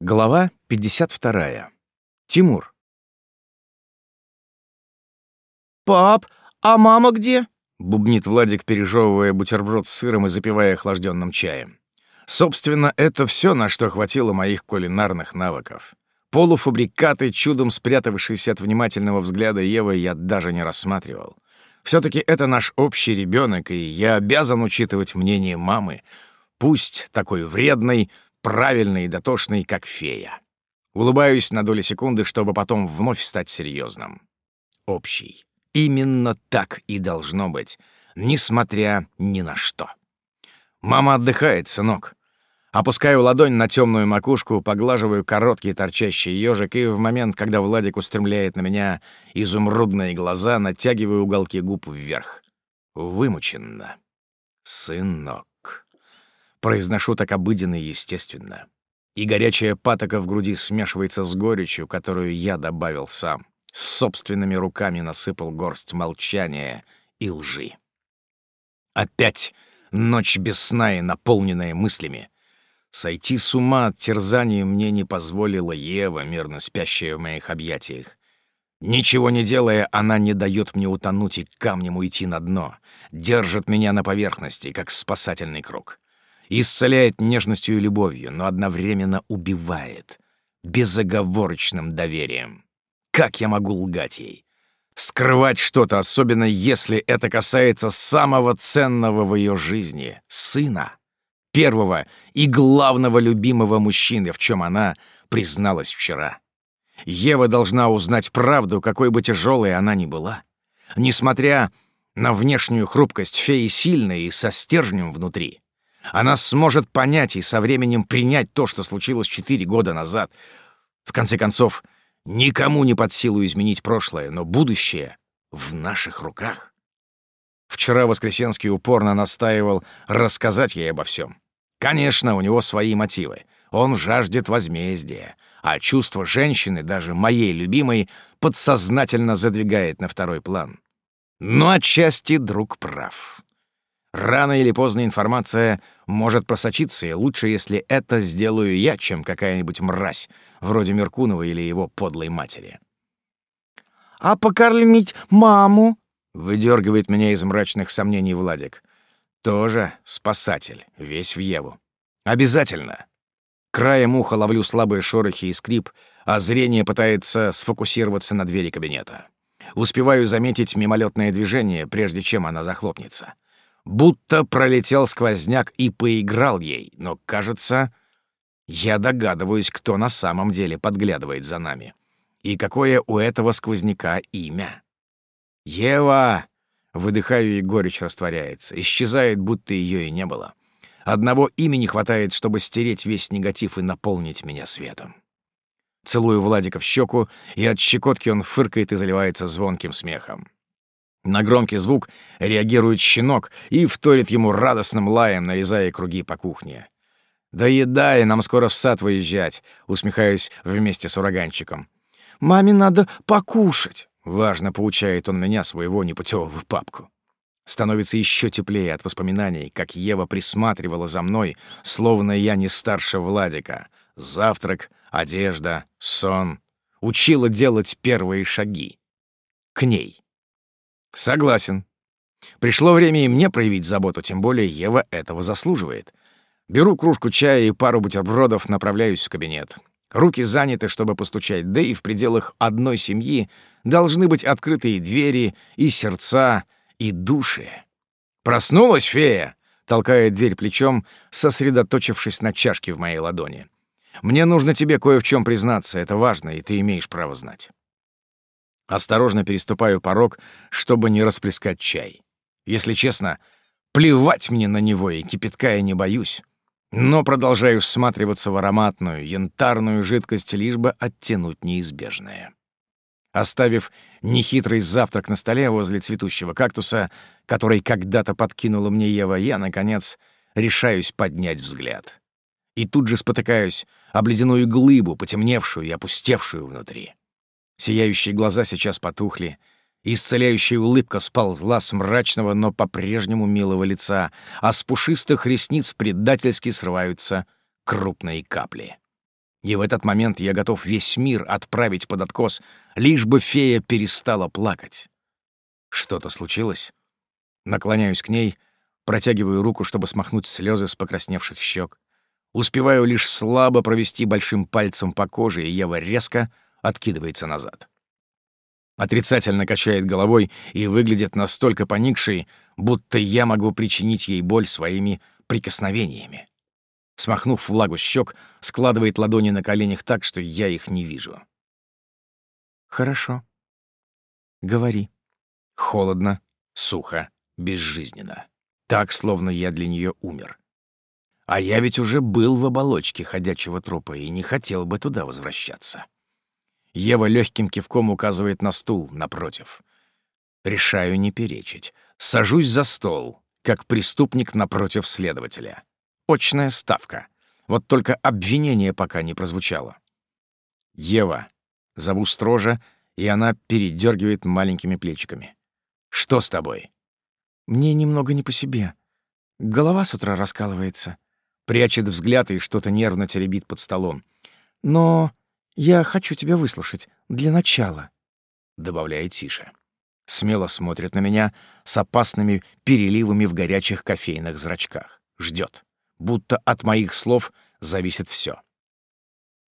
Глава 52. Тимур. «Пап, а мама где?» — бубнит Владик, пережевывая бутерброд с сыром и запивая охлажденным чаем. Собственно, это все, на что хватило моих кулинарных навыков. Полуфабрикаты, чудом спрятавшиеся от внимательного взгляда Евы, я даже не рассматривал. все таки это наш общий ребенок, и я обязан учитывать мнение мамы, пусть такой вредной, правильной и дотошной, как фея. Улыбаюсь на доли секунды, чтобы потом вновь стать серьезным. Общий. Именно так и должно быть, несмотря ни на что. Мама отдыхает, сынок. Опускаю ладонь на темную макушку, поглаживаю короткий торчащий ежик, и в момент, когда Владик устремляет на меня изумрудные глаза, натягиваю уголки губ вверх. Вымученно. Сынок. Произношу так обыденно и естественно. И горячая патока в груди смешивается с горечью, которую я добавил сам с собственными руками насыпал горсть молчания и лжи. Опять ночь без сна и наполненная мыслями. Сойти с ума от терзания мне не позволила Ева, мирно спящая в моих объятиях. Ничего не делая, она не дает мне утонуть и камнем уйти на дно, держит меня на поверхности, как спасательный круг. Исцеляет нежностью и любовью, но одновременно убивает безоговорочным доверием. Как я могу лгать ей? Скрывать что-то, особенно если это касается самого ценного в ее жизни — сына. Первого и главного любимого мужчины, в чем она призналась вчера. Ева должна узнать правду, какой бы тяжелой она ни была. Несмотря на внешнюю хрупкость феи сильной и со стержнем внутри, она сможет понять и со временем принять то, что случилось четыре года назад. В конце концов, — Никому не под силу изменить прошлое, но будущее в наших руках. Вчера Воскресенский упорно настаивал рассказать ей обо всем. Конечно, у него свои мотивы. Он жаждет возмездия, а чувство женщины, даже моей любимой, подсознательно задвигает на второй план. Но отчасти друг прав. Рано или поздно информация может просочиться, и лучше, если это сделаю я, чем какая-нибудь мразь, вроде Меркунова или его подлой матери. «А покормить маму?» — выдергивает меня из мрачных сомнений Владик. «Тоже спасатель, весь в Еву. Обязательно!» Краем уха ловлю слабые шорохи и скрип, а зрение пытается сфокусироваться на двери кабинета. Успеваю заметить мимолетное движение, прежде чем она захлопнется будто пролетел сквозняк и поиграл ей, но, кажется, я догадываюсь, кто на самом деле подглядывает за нами. И какое у этого сквозняка имя. «Ева!» Выдыхаю, и горечь растворяется. Исчезает, будто ее и не было. Одного имени хватает, чтобы стереть весь негатив и наполнить меня светом. Целую Владика в щеку, и от щекотки он фыркает и заливается звонким смехом. На громкий звук реагирует щенок и вторит ему радостным лаем, нарезая круги по кухне. «Доедай, нам скоро в сад выезжать», — усмехаюсь вместе с ураганчиком. «Маме надо покушать», — важно поучает он меня, своего непутевого папку. Становится еще теплее от воспоминаний, как Ева присматривала за мной, словно я не старше Владика. Завтрак, одежда, сон. Учила делать первые шаги. К ней. Согласен. Пришло время и мне проявить заботу, тем более Ева этого заслуживает. Беру кружку чая и пару бутербродов, направляюсь в кабинет. Руки заняты, чтобы постучать, да и в пределах одной семьи должны быть открытые двери и сердца, и души. «Проснулась фея!» — толкает дверь плечом, сосредоточившись на чашке в моей ладони. «Мне нужно тебе кое в чем признаться, это важно, и ты имеешь право знать». Осторожно переступаю порог, чтобы не расплескать чай. Если честно, плевать мне на него, и кипятка я не боюсь. Но продолжаю всматриваться в ароматную, янтарную жидкость, лишь бы оттянуть неизбежное. Оставив нехитрый завтрак на столе возле цветущего кактуса, который когда-то подкинула мне Ева, я, наконец, решаюсь поднять взгляд. И тут же спотыкаюсь об ледяную глыбу, потемневшую и опустевшую внутри. Сияющие глаза сейчас потухли, исцеляющая улыбка сползла с мрачного, но по-прежнему милого лица, а с пушистых ресниц предательски срываются крупные капли. И в этот момент я готов весь мир отправить под откос, лишь бы фея перестала плакать. Что-то случилось? Наклоняюсь к ней, протягиваю руку, чтобы смахнуть слезы с покрасневших щек. Успеваю лишь слабо провести большим пальцем по коже, и Ева резко откидывается назад. Отрицательно качает головой и выглядит настолько поникшей, будто я могу причинить ей боль своими прикосновениями. Смахнув влагу с щек, складывает ладони на коленях так, что я их не вижу. «Хорошо. Говори». Холодно, сухо, безжизненно. Так, словно я для нее умер. А я ведь уже был в оболочке ходячего трупа и не хотел бы туда возвращаться. Ева легким кивком указывает на стул напротив. Решаю не перечить. Сажусь за стол, как преступник напротив следователя. Очная ставка. Вот только обвинение пока не прозвучало. Ева. Зову строже, и она передергивает маленькими плечиками. «Что с тобой?» «Мне немного не по себе. Голова с утра раскалывается». Прячет взгляд и что-то нервно теребит под столом. «Но я хочу тебя выслушать. Для начала». Добавляет тише. Смело смотрит на меня с опасными переливами в горячих кофейных зрачках. Ждет. Будто от моих слов зависит все.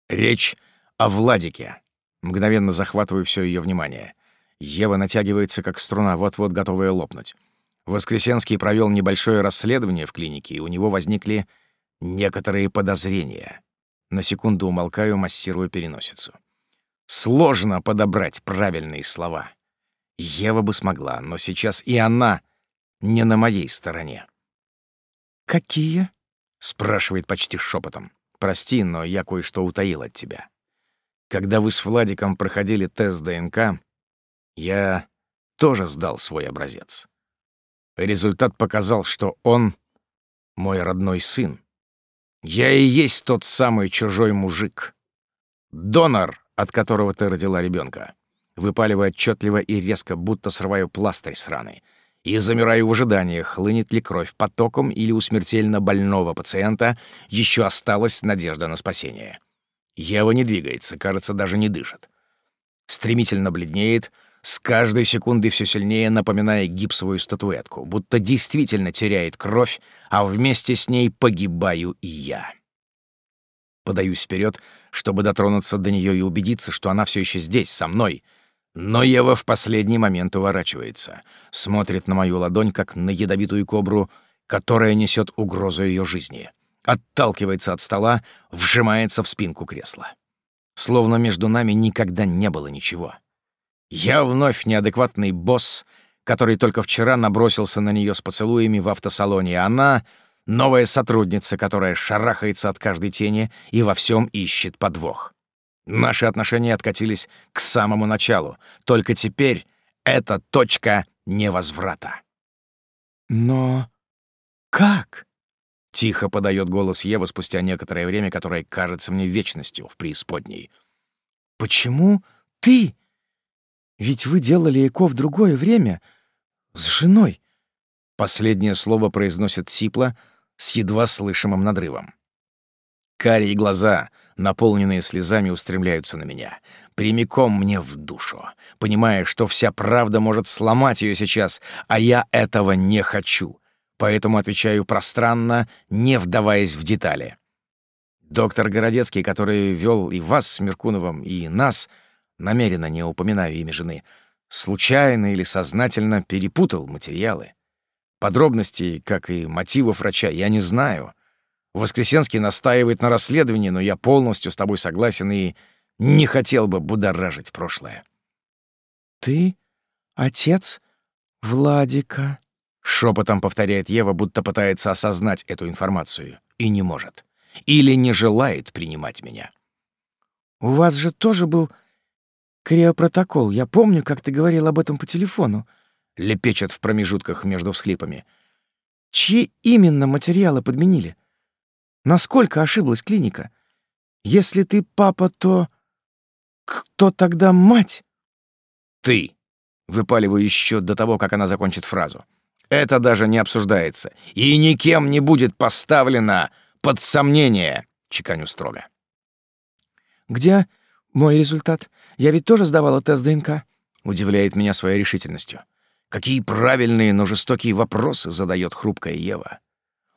Речь о Владике. Мгновенно захватываю все ее внимание. Ева натягивается, как струна, вот-вот готовая лопнуть. Воскресенский провел небольшое расследование в клинике, и у него возникли некоторые подозрения. На секунду умолкаю, массируя переносицу. Сложно подобрать правильные слова. Ева бы смогла, но сейчас и она не на моей стороне. «Какие?» — спрашивает почти шепотом. «Прости, но я кое-что утаил от тебя. Когда вы с Владиком проходили тест ДНК, я тоже сдал свой образец. Результат показал, что он — мой родной сын. Я и есть тот самый чужой мужик. Донор, от которого ты родила ребенка. Выпаливаю отчетливо и резко, будто срываю пластырь с раны. И замираю в ожидании, хлынет ли кровь потоком или у смертельно больного пациента еще осталась надежда на спасение. Ева не двигается, кажется, даже не дышит. Стремительно бледнеет, с каждой секундой все сильнее напоминая гипсовую статуэтку, будто действительно теряет кровь, а вместе с ней погибаю и я. Подаюсь вперед, чтобы дотронуться до нее и убедиться, что она все еще здесь, со мной. Но Ева в последний момент уворачивается, смотрит на мою ладонь, как на ядовитую кобру, которая несет угрозу ее жизни. Отталкивается от стола, вжимается в спинку кресла. Словно между нами никогда не было ничего. Я вновь неадекватный босс, который только вчера набросился на нее с поцелуями в автосалоне, а она — новая сотрудница, которая шарахается от каждой тени и во всем ищет подвох. Наши отношения откатились к самому началу, только теперь это точка невозврата. «Но как?» — тихо подает голос Ева спустя некоторое время, которое кажется мне вечностью в преисподней. «Почему ты?» Ведь вы делали ЭКО в другое время. С женой. Последнее слово произносит Сипла с едва слышимым надрывом. Карие глаза, наполненные слезами, устремляются на меня, прямиком мне в душу, понимая, что вся правда может сломать ее сейчас, а я этого не хочу. Поэтому отвечаю пространно, не вдаваясь в детали. Доктор Городецкий, который вел и вас с Меркуновым, и нас — намеренно не упоминаю имя жены, случайно или сознательно перепутал материалы. Подробностей, как и мотивов врача, я не знаю. Воскресенский настаивает на расследовании, но я полностью с тобой согласен и не хотел бы будоражить прошлое. «Ты отец Владика?» — шепотом повторяет Ева, будто пытается осознать эту информацию, и не может. Или не желает принимать меня. «У вас же тоже был «Криопротокол. Я помню, как ты говорил об этом по телефону», — лепечет в промежутках между всхлипами. «Чьи именно материалы подменили? Насколько ошиблась клиника? Если ты папа, то... Кто тогда мать?» «Ты!» — выпаливаю еще до того, как она закончит фразу. «Это даже не обсуждается и никем не будет поставлено под сомнение», — чеканю строго. Где мой результат? Я ведь тоже сдавала тест ДНК. Удивляет меня своей решительностью. Какие правильные, но жестокие вопросы задает хрупкая Ева.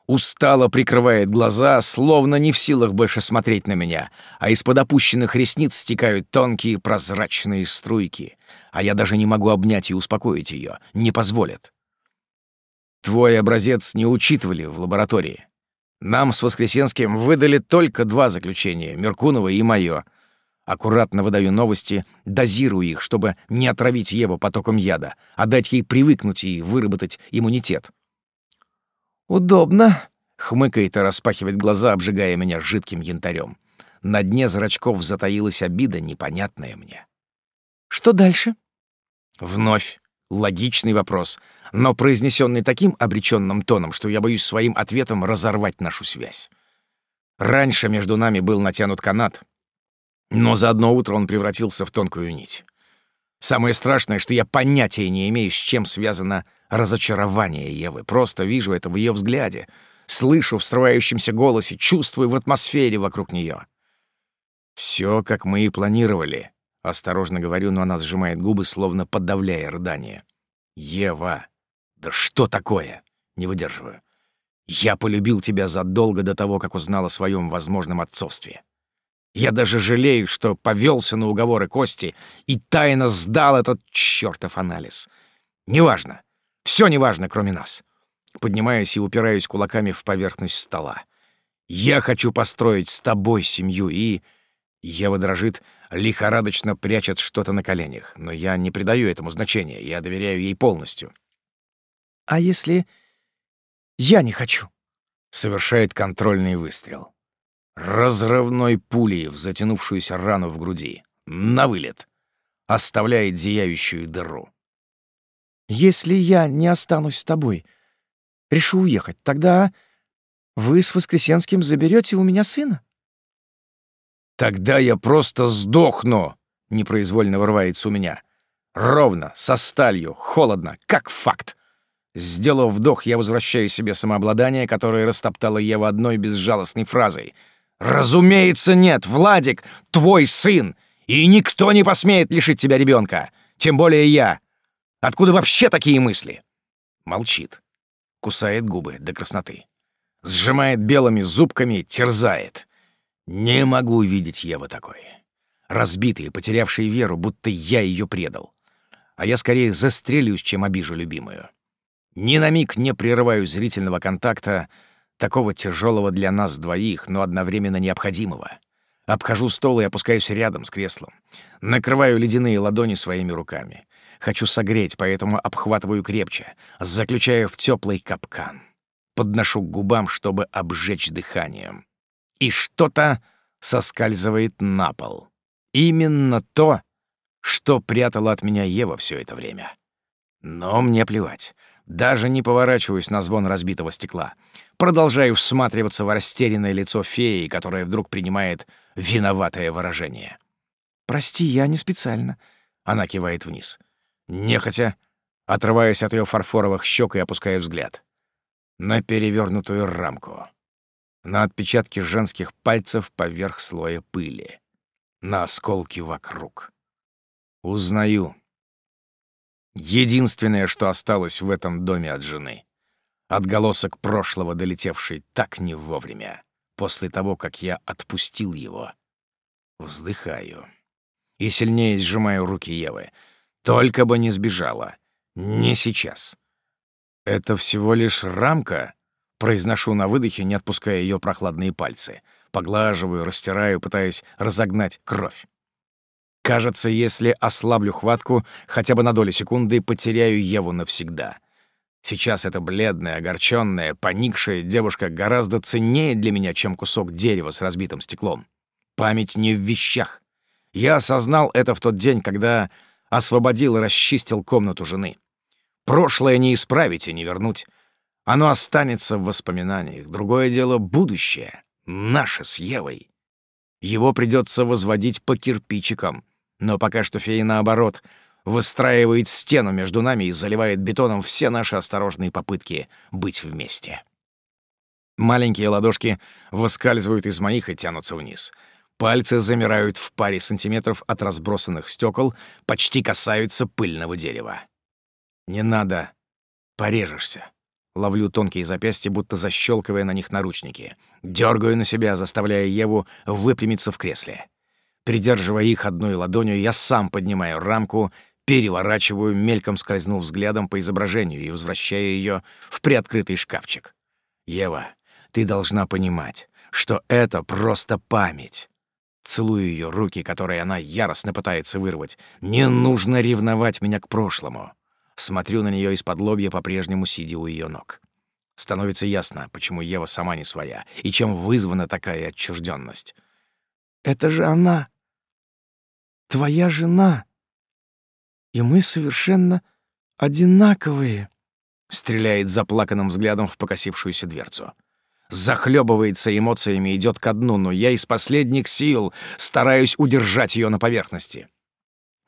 Устало прикрывает глаза, словно не в силах больше смотреть на меня, а из-под опущенных ресниц стекают тонкие прозрачные струйки, а я даже не могу обнять и успокоить ее, не позволят. Твой образец не учитывали в лаборатории. Нам с Воскресенским выдали только два заключения, Меркунова и мое. Аккуратно выдаю новости, дозирую их, чтобы не отравить Еву потоком яда, а дать ей привыкнуть и выработать иммунитет. «Удобно», — хмыкает и распахивает глаза, обжигая меня жидким янтарем. На дне зрачков затаилась обида, непонятная мне. «Что дальше?» Вновь логичный вопрос, но произнесенный таким обреченным тоном, что я боюсь своим ответом разорвать нашу связь. Раньше между нами был натянут канат, но за одно утро он превратился в тонкую нить. Самое страшное, что я понятия не имею, с чем связано разочарование Евы. Просто вижу это в ее взгляде, слышу в срывающемся голосе, чувствую в атмосфере вокруг нее. Все, как мы и планировали. Осторожно говорю, но она сжимает губы, словно подавляя рыдание. «Ева! Да что такое?» Не выдерживаю. «Я полюбил тебя задолго до того, как узнал о своем возможном отцовстве. Я даже жалею, что повелся на уговоры Кости и тайно сдал этот чертов анализ. Неважно. Все неважно, кроме нас. Поднимаюсь и упираюсь кулаками в поверхность стола. Я хочу построить с тобой семью и... Ева дрожит, лихорадочно прячет что-то на коленях, но я не придаю этому значения, я доверяю ей полностью. «А если я не хочу?» Совершает контрольный выстрел разрывной пулей в затянувшуюся рану в груди. На вылет. Оставляет зияющую дыру. «Если я не останусь с тобой, решу уехать, тогда вы с Воскресенским заберете у меня сына?» «Тогда я просто сдохну!» — непроизвольно вырывается у меня. Ровно, со сталью, холодно, как факт. Сделав вдох, я возвращаю себе самообладание, которое растоптало Ева одной безжалостной фразой — «Разумеется, нет, Владик, твой сын, и никто не посмеет лишить тебя ребенка, тем более я. Откуда вообще такие мысли?» Молчит, кусает губы до красноты, сжимает белыми зубками, терзает. Не могу видеть Еву такой. Разбитый, потерявший веру, будто я ее предал. А я скорее застрелюсь, чем обижу любимую. Ни на миг не прерываю зрительного контакта, такого тяжелого для нас двоих, но одновременно необходимого. Обхожу стол и опускаюсь рядом с креслом. Накрываю ледяные ладони своими руками. Хочу согреть, поэтому обхватываю крепче, заключаю в теплый капкан. Подношу к губам, чтобы обжечь дыханием. И что-то соскальзывает на пол. Именно то, что прятала от меня Ева все это время. Но мне плевать. Даже не поворачиваюсь на звон разбитого стекла. Продолжаю всматриваться в растерянное лицо феи, которое вдруг принимает виноватое выражение. «Прости, я не специально». Она кивает вниз. Нехотя, отрываясь от ее фарфоровых щек и опуская взгляд. На перевернутую рамку. На отпечатки женских пальцев поверх слоя пыли. На осколки вокруг. Узнаю. Единственное, что осталось в этом доме от жены. Отголосок прошлого, долетевший так не вовремя, после того, как я отпустил его. Вздыхаю. И сильнее сжимаю руки Евы. Только бы не сбежала. Не сейчас. Это всего лишь рамка, произношу на выдохе, не отпуская ее прохладные пальцы. Поглаживаю, растираю, пытаясь разогнать кровь. Кажется, если ослаблю хватку хотя бы на долю секунды, потеряю Еву навсегда. Сейчас эта бледная, огорченная, поникшая девушка гораздо ценнее для меня, чем кусок дерева с разбитым стеклом. Память не в вещах. Я осознал это в тот день, когда освободил и расчистил комнату жены. Прошлое не исправить и не вернуть. Оно останется в воспоминаниях. Другое дело — будущее. Наше с Евой. Его придется возводить по кирпичикам — но пока что фея, наоборот, выстраивает стену между нами и заливает бетоном все наши осторожные попытки быть вместе. Маленькие ладошки выскальзывают из моих и тянутся вниз. Пальцы замирают в паре сантиметров от разбросанных стекол, почти касаются пыльного дерева. «Не надо. Порежешься». Ловлю тонкие запястья, будто защелкивая на них наручники. Дергаю на себя, заставляя Еву выпрямиться в кресле. Придерживая их одной ладонью, я сам поднимаю рамку, переворачиваю, мельком скользнув взглядом по изображению и возвращаю ее в приоткрытый шкафчик. «Ева, ты должна понимать, что это просто память. Целую ее руки, которые она яростно пытается вырвать. Не нужно ревновать меня к прошлому. Смотрю на нее из-под лобья, по-прежнему сидя у ее ног. Становится ясно, почему Ева сама не своя, и чем вызвана такая отчужденность. «Это же она! Твоя жена! И мы совершенно одинаковые!» Стреляет заплаканным взглядом в покосившуюся дверцу захлебывается эмоциями, идет ко дну, но я из последних сил стараюсь удержать ее на поверхности.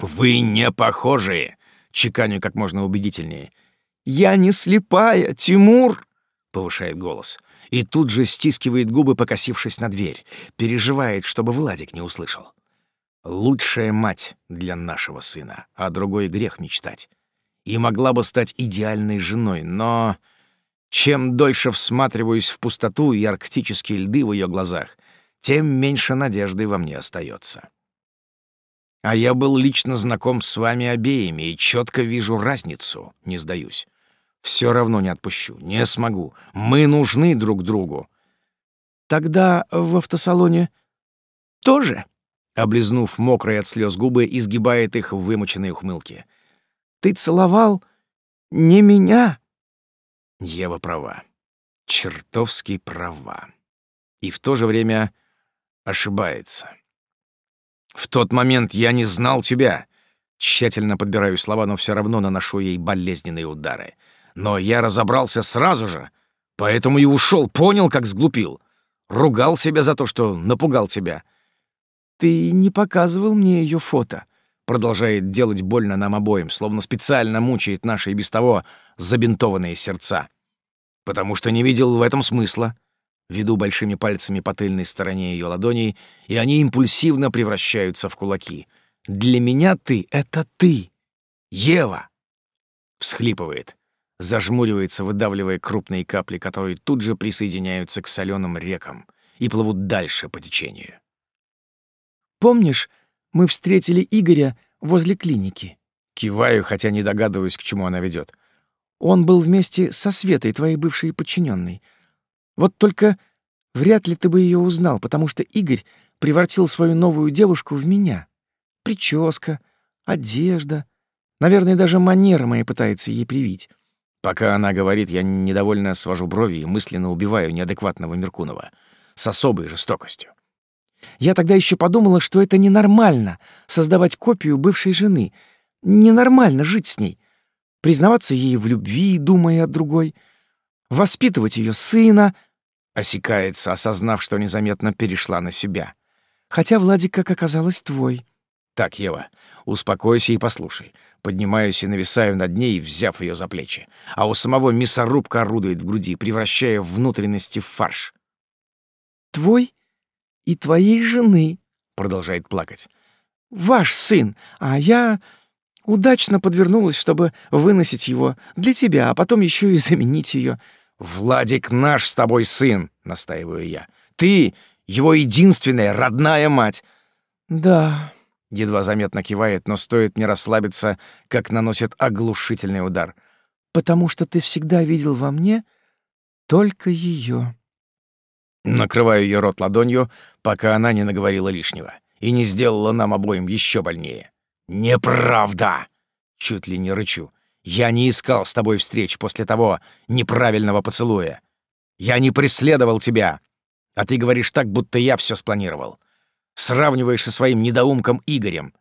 «Вы не похожи!» — чеканю как можно убедительнее. «Я не слепая, Тимур!» — повышает голос. И тут же стискивает губы, покосившись на дверь. Переживает, чтобы Владик не услышал. Лучшая мать для нашего сына, а другой грех мечтать. И могла бы стать идеальной женой, но чем дольше всматриваюсь в пустоту и арктические льды в ее глазах, тем меньше надежды во мне остается. А я был лично знаком с вами обеими и четко вижу разницу, не сдаюсь. Все равно не отпущу, не смогу. Мы нужны друг другу. Тогда в автосалоне тоже? Облизнув мокрые от слез губы, изгибает их в вымученной ухмылке. Ты целовал не меня, Ева права. Чертовски права. И в то же время ошибается. В тот момент я не знал тебя. Тщательно подбираю слова, но все равно наношу ей болезненные удары. Но я разобрался сразу же, поэтому и ушел, понял, как сглупил. Ругал себя за то, что напугал тебя. Ты не показывал мне ее фото. Продолжает делать больно нам обоим, словно специально мучает наши и без того забинтованные сердца. Потому что не видел в этом смысла. Веду большими пальцами по тыльной стороне ее ладоней, и они импульсивно превращаются в кулаки. «Для меня ты — это ты! Ева!» Всхлипывает, зажмуривается, выдавливая крупные капли, которые тут же присоединяются к соленым рекам и плывут дальше по течению. «Помнишь, мы встретили Игоря возле клиники. Киваю, хотя не догадываюсь, к чему она ведет. Он был вместе со Светой, твоей бывшей подчиненной. Вот только вряд ли ты бы ее узнал, потому что Игорь превратил свою новую девушку в меня. Прическа, одежда, наверное, даже манера моя пытается ей привить. Пока она говорит, я недовольно свожу брови и мысленно убиваю неадекватного Меркунова с особой жестокостью. Я тогда еще подумала, что это ненормально — создавать копию бывшей жены. Ненормально жить с ней. Признаваться ей в любви, думая о другой. Воспитывать ее сына. Осекается, осознав, что незаметно перешла на себя. Хотя Владик, как оказалось, твой. Так, Ева, успокойся и послушай. Поднимаюсь и нависаю над ней, взяв ее за плечи. А у самого мясорубка орудует в груди, превращая внутренности в фарш. «Твой и твоей жены», — продолжает плакать. «Ваш сын, а я удачно подвернулась, чтобы выносить его для тебя, а потом еще и заменить ее. «Владик наш с тобой сын», — настаиваю я. «Ты — его единственная родная мать». «Да», — едва заметно кивает, но стоит не расслабиться, как наносит оглушительный удар. «Потому что ты всегда видел во мне только ее. Накрываю ее рот ладонью, пока она не наговорила лишнего и не сделала нам обоим еще больнее. «Неправда!» — чуть ли не рычу. «Я не искал с тобой встреч после того неправильного поцелуя. Я не преследовал тебя. А ты говоришь так, будто я все спланировал. Сравниваешь со своим недоумком Игорем.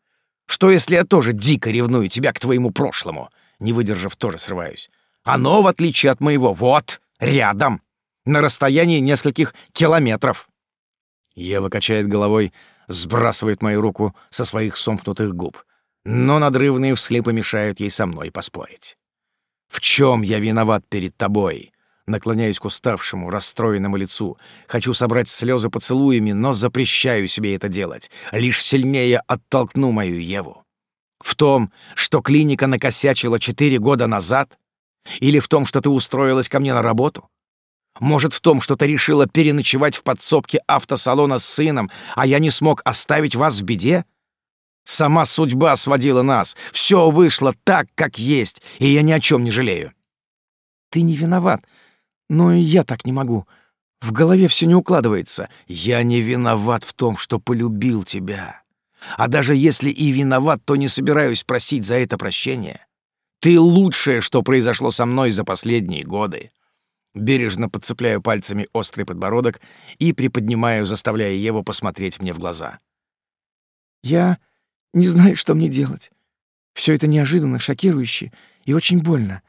Что, если я тоже дико ревную тебя к твоему прошлому?» Не выдержав, тоже срываюсь. «Оно, в отличие от моего, вот, рядом!» На расстоянии нескольких километров. Ева качает головой, сбрасывает мою руку со своих сомкнутых губ, но надрывные всхлипы мешают ей со мной поспорить. «В чем я виноват перед тобой? Наклоняюсь к уставшему, расстроенному лицу. Хочу собрать слезы поцелуями, но запрещаю себе это делать. Лишь сильнее оттолкну мою Еву. В том, что клиника накосячила четыре года назад? Или в том, что ты устроилась ко мне на работу? Может, в том, что ты решила переночевать в подсобке автосалона с сыном, а я не смог оставить вас в беде? Сама судьба сводила нас. Все вышло так, как есть, и я ни о чем не жалею. Ты не виноват, но и я так не могу. В голове все не укладывается. Я не виноват в том, что полюбил тебя. А даже если и виноват, то не собираюсь просить за это прощения. Ты лучшее, что произошло со мной за последние годы. Бережно подцепляю пальцами острый подбородок и приподнимаю, заставляя Еву посмотреть мне в глаза. «Я не знаю, что мне делать. Все это неожиданно, шокирующе и очень больно.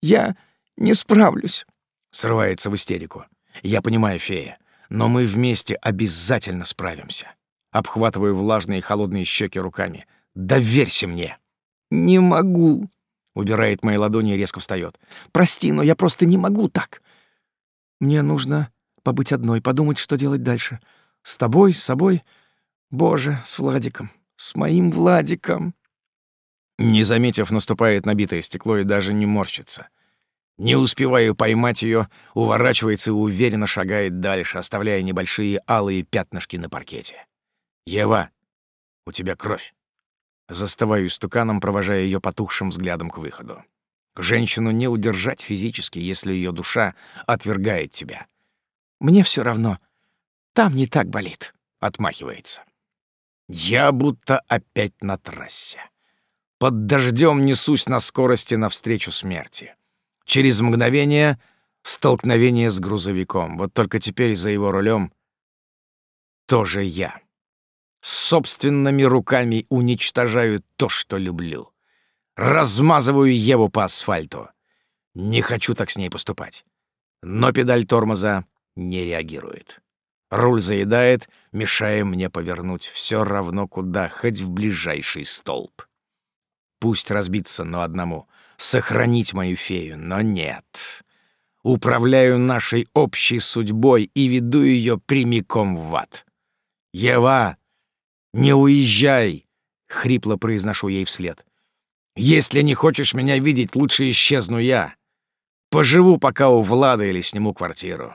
Я не справлюсь», — срывается в истерику. «Я понимаю, фея, но мы вместе обязательно справимся». Обхватываю влажные холодные щеки руками. «Доверься мне!» «Не могу», Убирает мои ладони и резко встает. «Прости, но я просто не могу так. Мне нужно побыть одной, подумать, что делать дальше. С тобой, с собой. Боже, с Владиком. С моим Владиком». Не заметив, наступает набитое стекло и даже не морщится. Не успеваю поймать ее, уворачивается и уверенно шагает дальше, оставляя небольшие алые пятнышки на паркете. «Ева, у тебя кровь». Застываю стуканом, провожая ее потухшим взглядом к выходу. Женщину не удержать физически, если ее душа отвергает тебя. «Мне все равно. Там не так болит», — отмахивается. Я будто опять на трассе. Под дождем несусь на скорости навстречу смерти. Через мгновение — столкновение с грузовиком. Вот только теперь за его рулем тоже я собственными руками уничтожаю то, что люблю. Размазываю Еву по асфальту. Не хочу так с ней поступать. Но педаль тормоза не реагирует. Руль заедает, мешая мне повернуть все равно куда, хоть в ближайший столб. Пусть разбиться, но одному. Сохранить мою фею, но нет. Управляю нашей общей судьбой и веду ее прямиком в ад. Ева «Не уезжай!» — хрипло произношу ей вслед. «Если не хочешь меня видеть, лучше исчезну я. Поживу пока у Влада или сниму квартиру.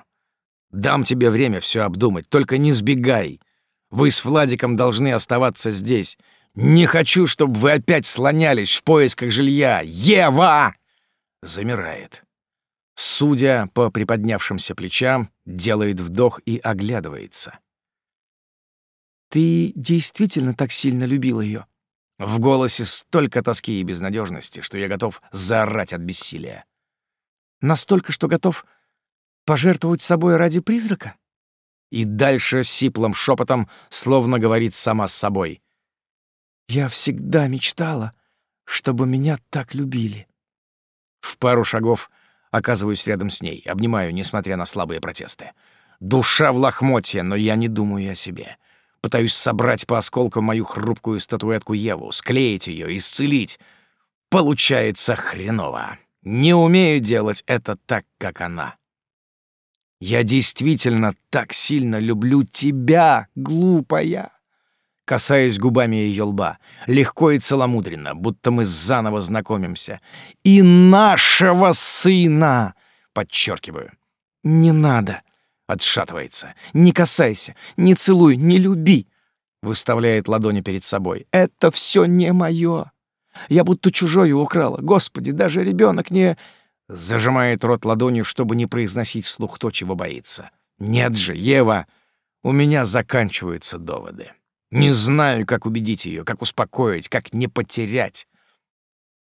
Дам тебе время все обдумать, только не сбегай. Вы с Владиком должны оставаться здесь. Не хочу, чтобы вы опять слонялись в поисках жилья. Ева!» Замирает. Судя по приподнявшимся плечам, делает вдох и оглядывается. Ты действительно так сильно любил ее? В голосе столько тоски и безнадежности, что я готов заорать от бессилия. Настолько, что готов пожертвовать собой ради призрака? И дальше сиплым шепотом, словно говорит сама с собой. Я всегда мечтала, чтобы меня так любили. В пару шагов оказываюсь рядом с ней, обнимаю, несмотря на слабые протесты. Душа в лохмотье, но я не думаю о себе. Пытаюсь собрать по осколкам мою хрупкую статуэтку Еву, склеить ее, исцелить. Получается хреново. Не умею делать это так, как она. Я действительно так сильно люблю тебя, глупая. Касаюсь губами ее лба, легко и целомудренно, будто мы заново знакомимся. И нашего сына, подчеркиваю. Не надо, Отшатывается. «Не касайся, не целуй, не люби!» Выставляет ладони перед собой. «Это все не мое. Я будто чужое украла. Господи, даже ребенок не...» Зажимает рот ладонью, чтобы не произносить вслух то, чего боится. «Нет же, Ева, у меня заканчиваются доводы. Не знаю, как убедить ее, как успокоить, как не потерять».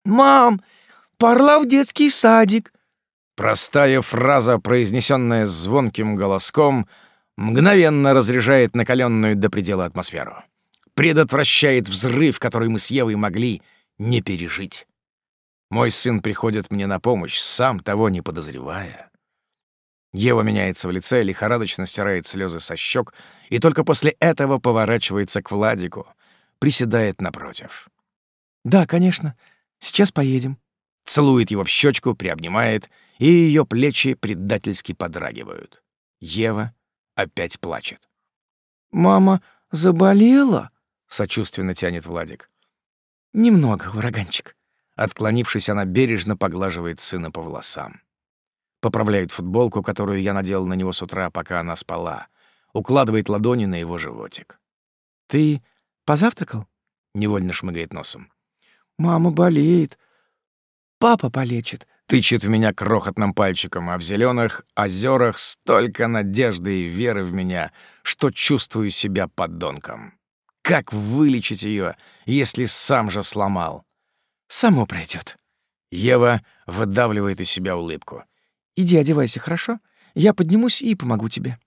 «Мам, пора в детский садик», Простая фраза, произнесенная звонким голоском, мгновенно разряжает накаленную до предела атмосферу. Предотвращает взрыв, который мы с Евой могли не пережить. Мой сын приходит мне на помощь, сам того не подозревая. Ева меняется в лице, лихорадочно стирает слезы со щек и только после этого поворачивается к Владику, приседает напротив. «Да, конечно. Сейчас поедем». Целует его в щечку, приобнимает, и ее плечи предательски подрагивают. Ева опять плачет. «Мама заболела?» — сочувственно тянет Владик. «Немного, ураганчик». Отклонившись, она бережно поглаживает сына по волосам. Поправляет футболку, которую я надел на него с утра, пока она спала. Укладывает ладони на его животик. «Ты позавтракал?» — невольно шмыгает носом. «Мама болеет. Папа полечит». Тычет в меня крохотным пальчиком, а в зеленых озерах столько надежды и веры в меня, что чувствую себя подонком. Как вылечить ее, если сам же сломал? «Само пройдет. Ева выдавливает из себя улыбку. Иди одевайся, хорошо? Я поднимусь и помогу тебе».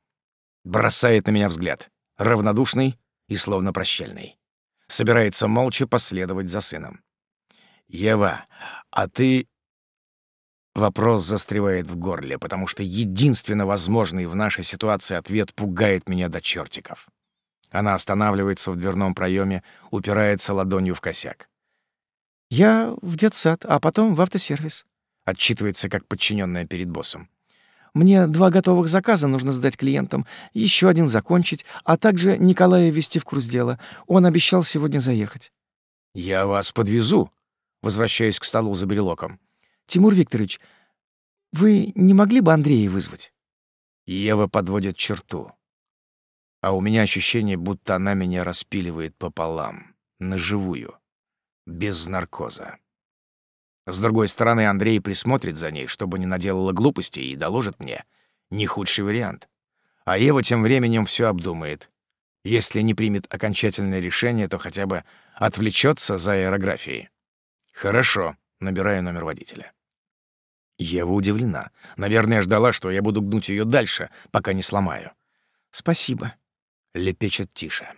Бросает на меня взгляд, равнодушный и словно прощальный. Собирается молча последовать за сыном. «Ева, а ты...» Вопрос застревает в горле, потому что единственно возможный в нашей ситуации ответ пугает меня до чертиков. Она останавливается в дверном проеме, упирается ладонью в косяк. «Я в детсад, а потом в автосервис», отчитывается как подчиненная перед боссом. Мне два готовых заказа нужно сдать клиентам, еще один закончить, а также Николая ввести в курс дела. Он обещал сегодня заехать. «Я вас подвезу», — возвращаюсь к столу за брелоком. «Тимур Викторович, вы не могли бы Андрея вызвать?» Ева подводит черту. А у меня ощущение, будто она меня распиливает пополам, наживую, без наркоза. С другой стороны, Андрей присмотрит за ней, чтобы не наделала глупостей, и доложит мне. Не худший вариант. А Ева тем временем все обдумает. Если не примет окончательное решение, то хотя бы отвлечется за аэрографией. Хорошо, набираю номер водителя. Ева удивлена. Наверное, ждала, что я буду гнуть ее дальше, пока не сломаю. «Спасибо», — лепечет тише.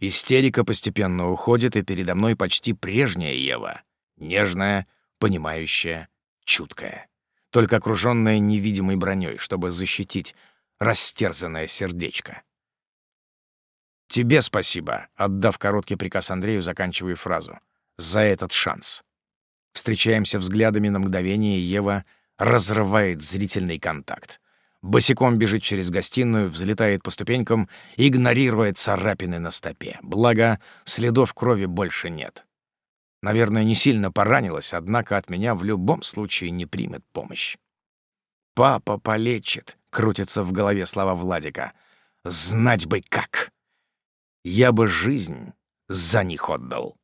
Истерика постепенно уходит, и передо мной почти прежняя Ева. Нежная, понимающая, чуткая, только окружённая невидимой броней, чтобы защитить растерзанное сердечко. «Тебе спасибо», — отдав короткий приказ Андрею, заканчиваю фразу, — «за этот шанс». Встречаемся взглядами на мгновение, Ева разрывает зрительный контакт. Босиком бежит через гостиную, взлетает по ступенькам, игнорирует царапины на стопе. Благо, следов крови больше нет. Наверное, не сильно поранилась, однако от меня в любом случае не примет помощь. «Папа полечит», — крутятся в голове слова Владика. «Знать бы как! Я бы жизнь за них отдал».